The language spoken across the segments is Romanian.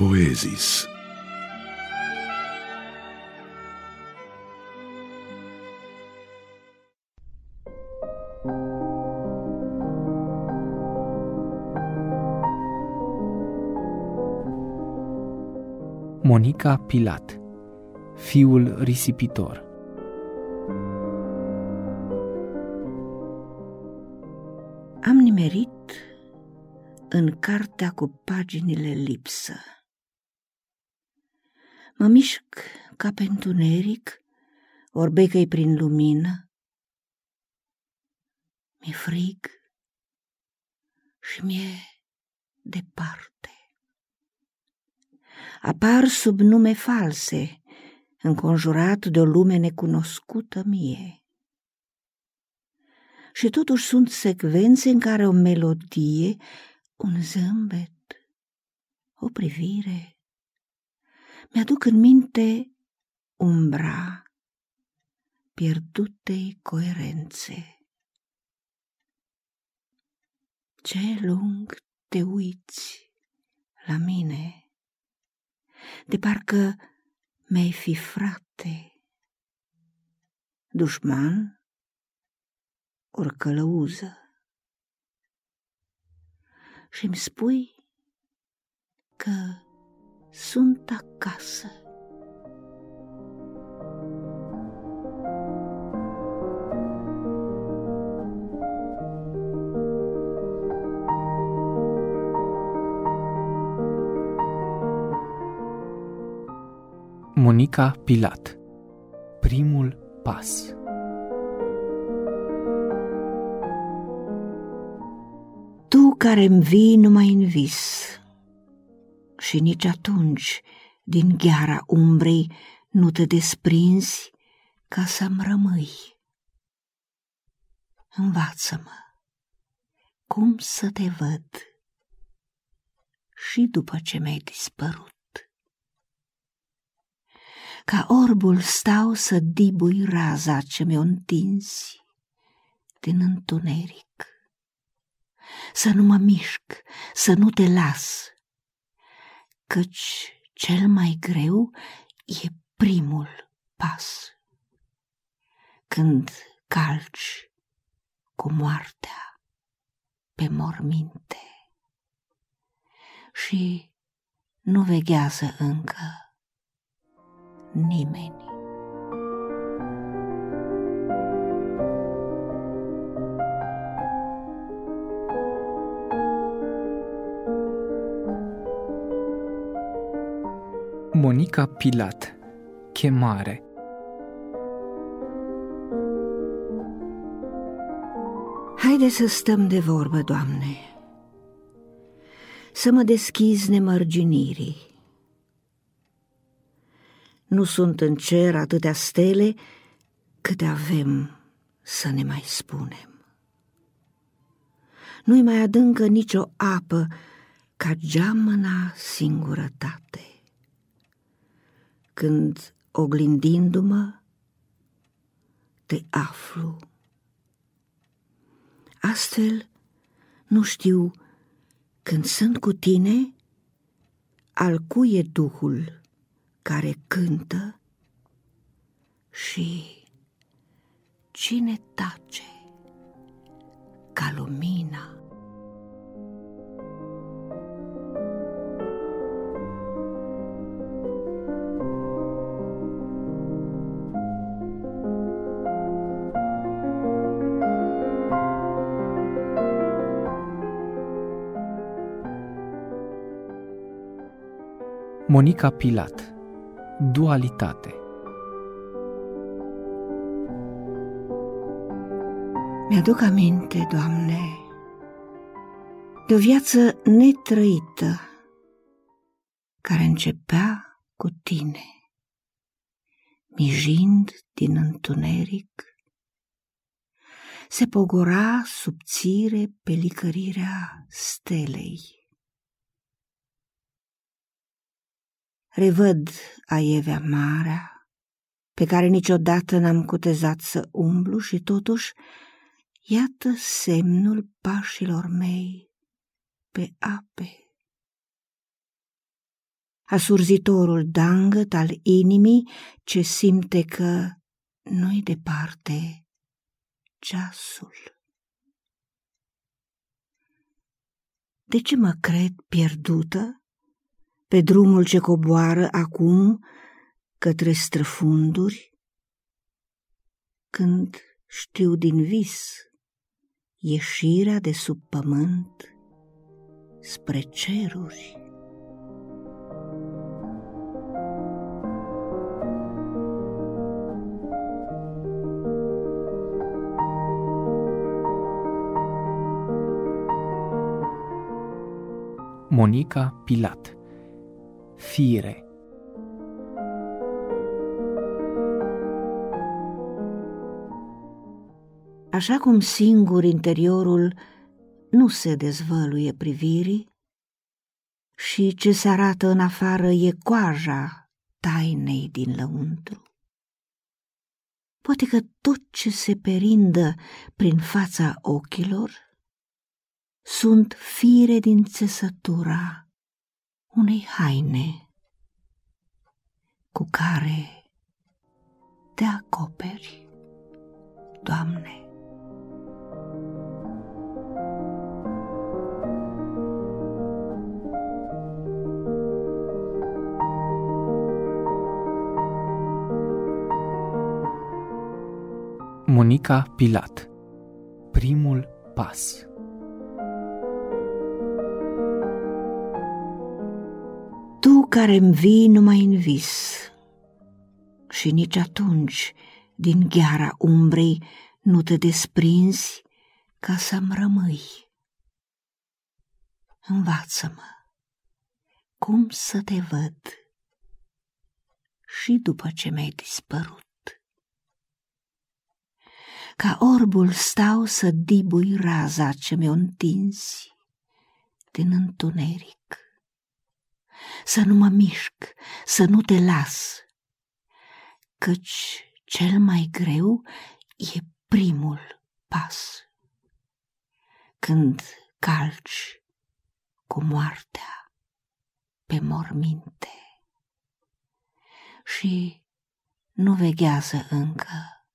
Poezis. Monica Pilat Fiul risipitor Am nimerit în cartea cu paginile lipsă. Mă mișc ca pe întuneric, orbecăi prin lumină. Mi-e frig și mi-e departe. Apar sub nume false, înconjurat de o lume necunoscută mie și totuși sunt secvențe în care o melodie, un zâmbet, o privire, mi-aduc în minte umbra pierdutei coerențe. Ce lung te uiți la mine, de parcă mi-ai fi frate, dușman ori călăuză. Și îmi spui că sunt acasă. Monica Pilat Primul pas care îmi vii numai în vis. Și nici atunci, din gheara umbrei, nu te desprinzi ca să-mi rămâi. Învață-mă cum să te văd și după ce mi-ai dispărut. Ca orbul stau să dibui raza ce mi-o întinzi din întuneric să nu mă mișc, să nu te las, căci cel mai greu e primul pas. Când calci cu moartea pe morminte și nu veghează încă nimeni. Monica Pilat Chemare Haide să stăm de vorbă, Doamne, să mă deschizi nemărginirii. Nu sunt în cer atâtea stele câte avem să ne mai spunem. Nu-i mai adâncă nicio apă ca geamăna singurătate când, oglindindu-mă, te aflu. Astfel, nu știu, când sunt cu tine, al cui e Duhul care cântă și cine tace ca lumina. Monica Pilat. Dualitate. Mi-aduc aminte, Doamne, de o viață netrăită care începea cu Tine, mijind din întuneric, se pogora subțire pe licărirea stelei revăd aievea marea, pe care niciodată n-am cutezat să umblu și totuși, iată semnul pașilor mei pe ape. asurzitorul dangăt al inimii ce simte că nu-i departe ceasul. De ce mă cred pierdută pe drumul ce coboară acum către străfunduri, când știu din vis ieșirea de sub pământ spre ceruri? Monica Pilat Fire Așa cum singur interiorul nu se dezvăluie privirii și ce se arată în afară e coaja tainei din lăuntru. Poate că tot ce se perindă prin fața ochilor sunt fire din țesătura unei haine cu care te acoperi, Doamne. Monica Pilat Primul pas care îmi vii numai în vis. Și nici atunci, din gheara umbrei, nu te desprinzi ca să-mi rămâi. Învață-mă cum să te văd și după ce mi-ai dispărut. Ca orbul stau să dibui raza ce mi-o întinzi din întuneric să nu mă mișc, să nu te las, căci cel mai greu e primul pas. Când calci cu moartea pe morminte și nu veghează încă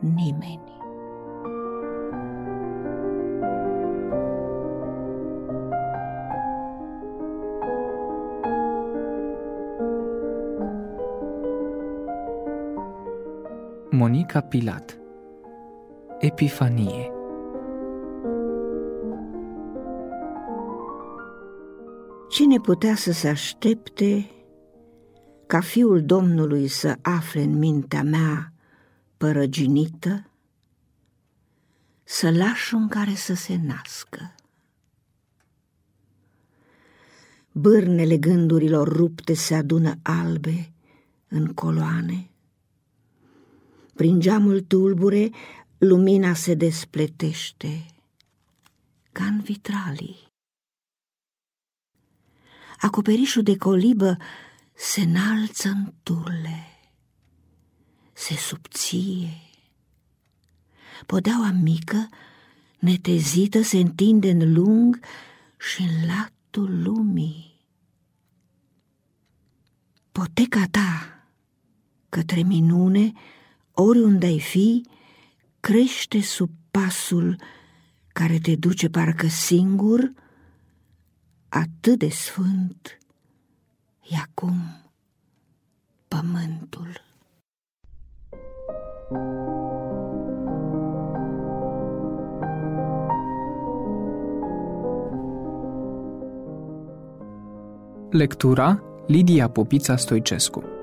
nimeni. Monica Pilat. Epifanie. Cine putea să se aștepte ca fiul Domnului să afle în mintea mea părăginită, să lași în care să se nască? Bârnele gândurilor rupte se adună albe în coloane, prin geamul tulbure, lumina se despletește ca în vitralii. Acoperișul de colibă se înalță în turle, se subție. Podeaua mică, netezită, se întinde în lung și în latul lumii. Poteca ta către minune oriunde ai fi, crește sub pasul care te duce parcă singur, atât de sfânt e acum pământul. Lectura Lidia Popița Stoicescu